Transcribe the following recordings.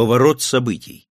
Поворот событий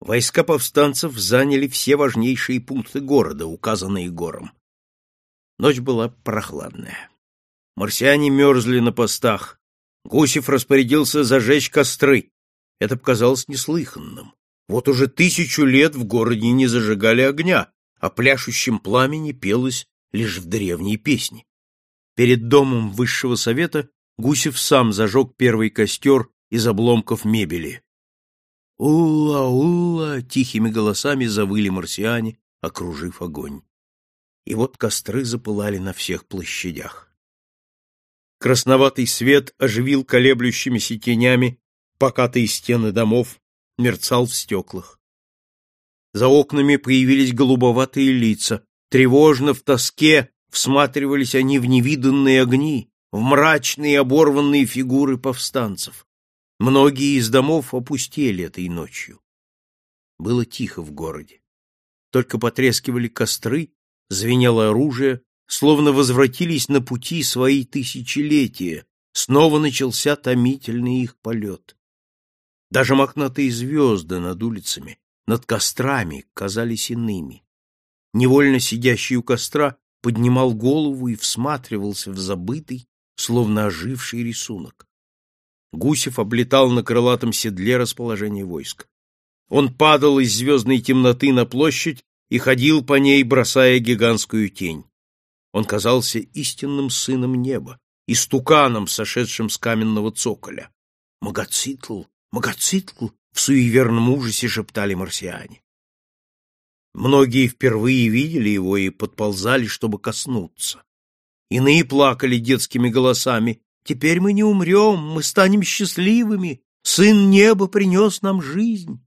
Войска повстанцев заняли все важнейшие пункты города, указанные гором. Ночь была прохладная. Марсиане мерзли на постах. Гусев распорядился зажечь костры. Это показалось неслыханным. Вот уже тысячу лет в городе не зажигали огня, а пляшущем пламени пелось лишь в древней песне. Перед домом высшего совета Гусев сам зажег первый костер из обломков мебели. «Улла-улла!» — тихими голосами завыли марсиане, окружив огонь. И вот костры запылали на всех площадях. Красноватый свет оживил колеблющимися тенями покатые стены домов, мерцал в стеклах. За окнами появились голубоватые лица, тревожно в тоске всматривались они в невиданные огни, в мрачные оборванные фигуры повстанцев. Многие из домов опустели этой ночью. Было тихо в городе. Только потрескивали костры, звенело оружие, словно возвратились на пути свои тысячелетия, снова начался томительный их полет. Даже мохнатые звезды над улицами, над кострами казались иными. Невольно сидящий у костра поднимал голову и всматривался в забытый, словно оживший рисунок. Гусев облетал на крылатом седле расположение войск. Он падал из звездной темноты на площадь и ходил по ней, бросая гигантскую тень. Он казался истинным сыном неба, истуканом, сошедшим с каменного цоколя. «Магоцитл! Магоцитл!» — в суеверном ужасе шептали марсиане. Многие впервые видели его и подползали, чтобы коснуться. Иные плакали детскими голосами. «Теперь мы не умрем, мы станем счастливыми! Сын неба принес нам жизнь!»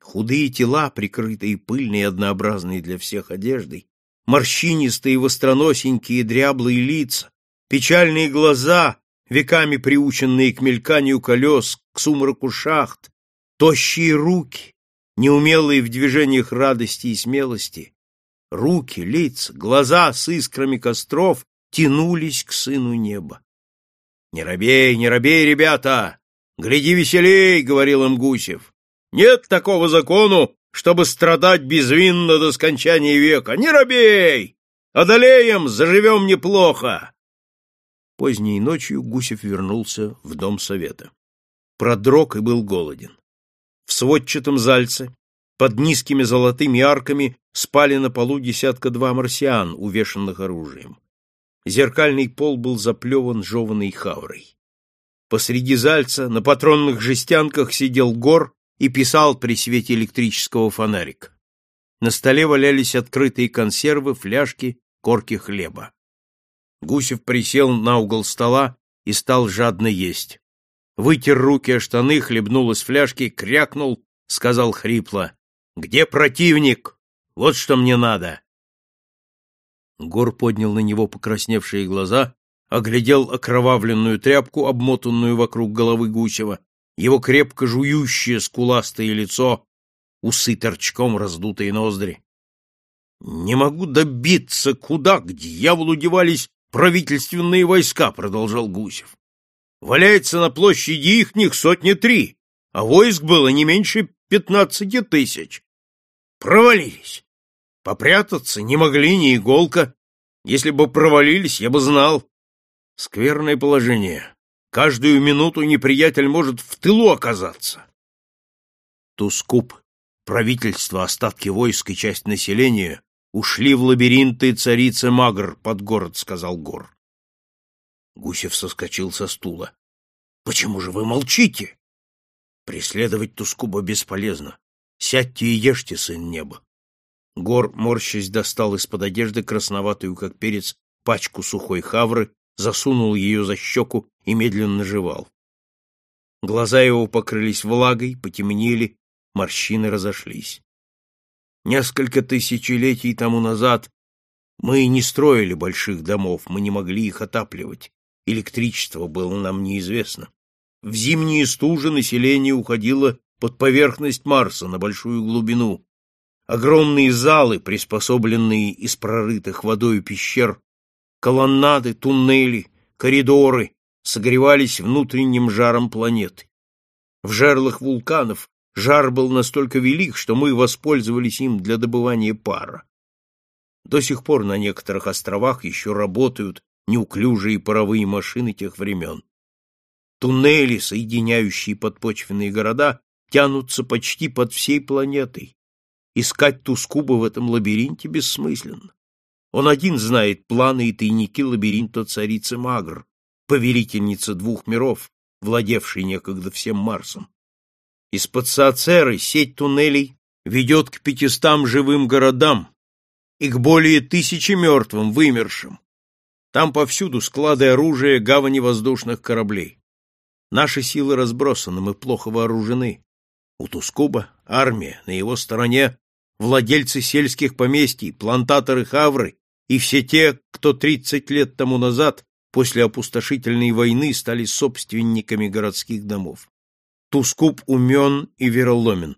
Худые тела, прикрытые пыльной и однообразной для всех одеждой, морщинистые востроносенькие дряблые лица, печальные глаза, веками приученные к мельканию колес, к сумраку шахт, тощие руки, неумелые в движениях радости и смелости, руки, лица, глаза с искрами костров тянулись к сыну неба. — Не робей, не робей, ребята! Гляди веселей, — говорил им Гусев. — Нет такого закону, чтобы страдать безвинно до скончания века. Не робей! Одолеем, заживем неплохо. Поздней ночью Гусев вернулся в дом совета. Продрог и был голоден. В сводчатом зальце, под низкими золотыми арками, спали на полу десятка-два марсиан, увешанных оружием. Зеркальный пол был заплеван жеванной хаврой. Посреди зальца на патронных жестянках сидел гор и писал при свете электрического фонарика. На столе валялись открытые консервы, фляжки, корки хлеба. Гусев присел на угол стола и стал жадно есть. Вытер руки о штаны, хлебнул из фляжки, крякнул, сказал хрипло. — Где противник? Вот что мне надо. Гор поднял на него покрасневшие глаза, оглядел окровавленную тряпку, обмотанную вокруг головы Гусева, его крепко жующее скуластое лицо, усы торчком, раздутые ноздри. «Не могу добиться, куда к дьяволу девались правительственные войска», — продолжал Гусев. «Валяется на площади ихних сотни три, а войск было не меньше пятнадцати тысяч. Провалились. Попрятаться не могли ни иголка. Если бы провалились, я бы знал. Скверное положение. Каждую минуту неприятель может в тылу оказаться. Тускуп, правительство, остатки войск и часть населения ушли в лабиринты царицы Магр под город, сказал Гор. Гусев соскочил со стула. — Почему же вы молчите? Преследовать Тускуба бесполезно. Сядьте и ешьте, сын неба. Гор, морщась, достал из-под одежды красноватую, как перец, пачку сухой хавры, засунул ее за щеку и медленно жевал. Глаза его покрылись влагой, потемнели, морщины разошлись. Несколько тысячелетий тому назад мы не строили больших домов, мы не могли их отапливать. Электричество было нам неизвестно. В зимние стужи население уходило под поверхность Марса на большую глубину. Огромные залы, приспособленные из прорытых водой пещер, колоннады, туннели, коридоры согревались внутренним жаром планеты. В жерлах вулканов жар был настолько велик, что мы воспользовались им для добывания пара. До сих пор на некоторых островах еще работают неуклюжие паровые машины тех времен. Туннели, соединяющие подпочвенные города, тянутся почти под всей планетой. Искать Тускуба в этом лабиринте бессмысленно. Он один знает планы и тайники лабиринта царицы Магр, повелительницы двух миров, владевшей некогда всем Марсом. Из-под Саацеры сеть туннелей ведет к пятистам живым городам и к более тысячи мертвым, вымершим. Там повсюду склады оружия, гавани воздушных кораблей. Наши силы разбросаны, мы плохо вооружены. У Тускуба армия, на его стороне владельцы сельских поместий, плантаторы Хавры и все те, кто тридцать лет тому назад, после опустошительной войны, стали собственниками городских домов. Тускуб умен и вероломен.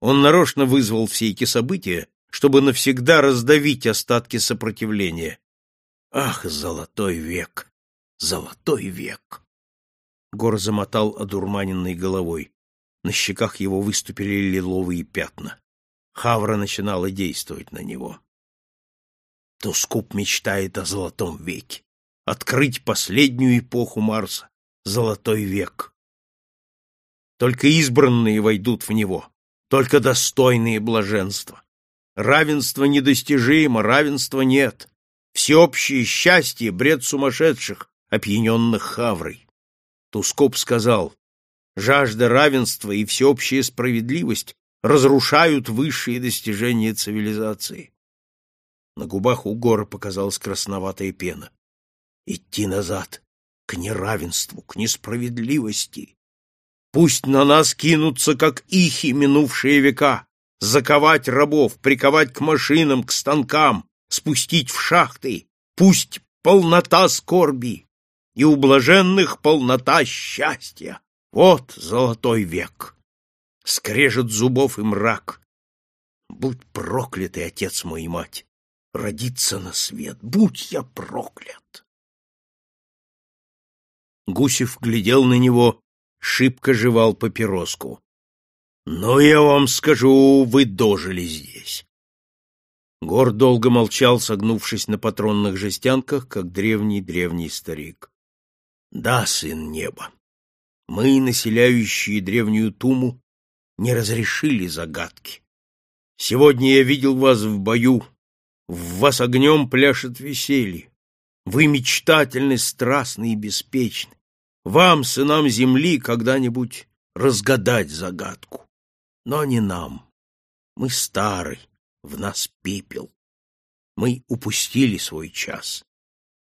Он нарочно вызвал все эти события, чтобы навсегда раздавить остатки сопротивления. Ах, золотой век! Золотой век! Гор замотал одурманенной головой. На щеках его выступили лиловые пятна. Хавра начинала действовать на него. Тускуп мечтает о золотом веке. Открыть последнюю эпоху Марса. Золотой век. Только избранные войдут в него. Только достойные блаженства. Равенство недостижимо, равенства нет. Всеобщее счастье — бред сумасшедших, опьяненных хаврой. Тускоп сказал, жажда равенства и всеобщая справедливость разрушают высшие достижения цивилизации. На губах у Гора показалась красноватая пена. Идти назад, к неравенству, к несправедливости. Пусть на нас кинутся, как ихи, минувшие века, заковать рабов, приковать к машинам, к станкам, спустить в шахты. Пусть полнота скорби и у блаженных полнота счастья. Вот золотой век. Скрежет зубов и мрак. Будь прокляты, отец мой и мать, родиться на свет. Будь я проклят. Гусев глядел на него, шибко жевал папироску. Но я вам скажу, вы дожили здесь. Гор долго молчал, согнувшись на патронных жестянках, как древний-древний старик. Да, сын неба, мы, населяющие древнюю Туму, не разрешили загадки. Сегодня я видел вас в бою, в вас огнем пляшет веселье. Вы мечтательны, страстны и беспечны. Вам, сынам земли, когда-нибудь разгадать загадку но не нам. Мы стары, в нас пепел. Мы упустили свой час.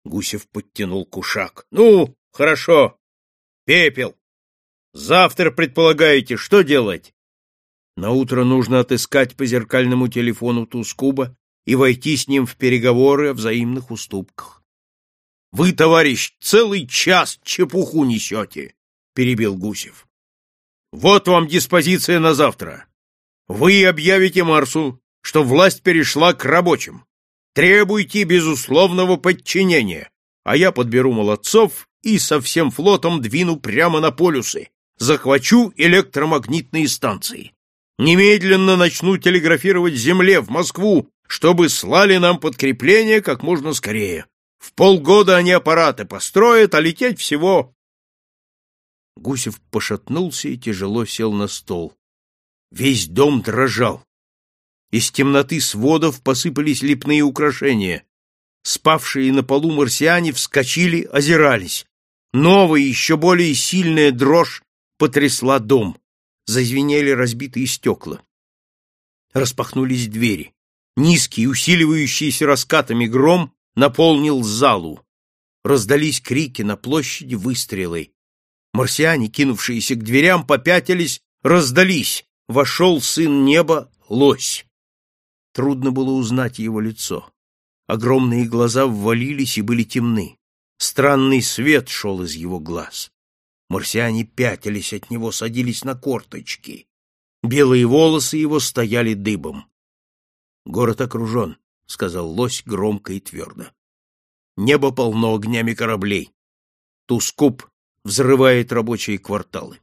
Гусев подтянул кушак. Ну, хорошо. Пепел. Завтра предполагаете, что делать? На утро нужно отыскать по зеркальному телефону Тускуба и войти с ним в переговоры о взаимных уступках. — Вы, товарищ, целый час чепуху несете, — перебил Гусев. Вот вам диспозиция на завтра. Вы объявите Марсу, что власть перешла к рабочим. Требуйте безусловного подчинения, а я подберу молодцов и со всем флотом двину прямо на полюсы, захвачу электромагнитные станции. Немедленно начну телеграфировать Земле в Москву, чтобы слали нам подкрепление как можно скорее. В полгода они аппараты построят, а лететь всего Гусев пошатнулся и тяжело сел на стол. Весь дом дрожал. Из темноты сводов посыпались лепные украшения. Спавшие на полу марсиане вскочили, озирались. Новая, еще более сильная дрожь потрясла дом. Зазвенели разбитые стекла. Распахнулись двери. Низкий, усиливающийся раскатами гром наполнил залу. Раздались крики на площади, выстрелы. Марсиане, кинувшиеся к дверям, попятились, раздались. Вошел сын неба, лось. Трудно было узнать его лицо. Огромные глаза ввалились и были темны. Странный свет шел из его глаз. Марсиане пятились от него, садились на корточки. Белые волосы его стояли дыбом. «Город окружен», — сказал лось громко и твердо. «Небо полно огнями кораблей. Тускуп взрывает рабочие кварталы.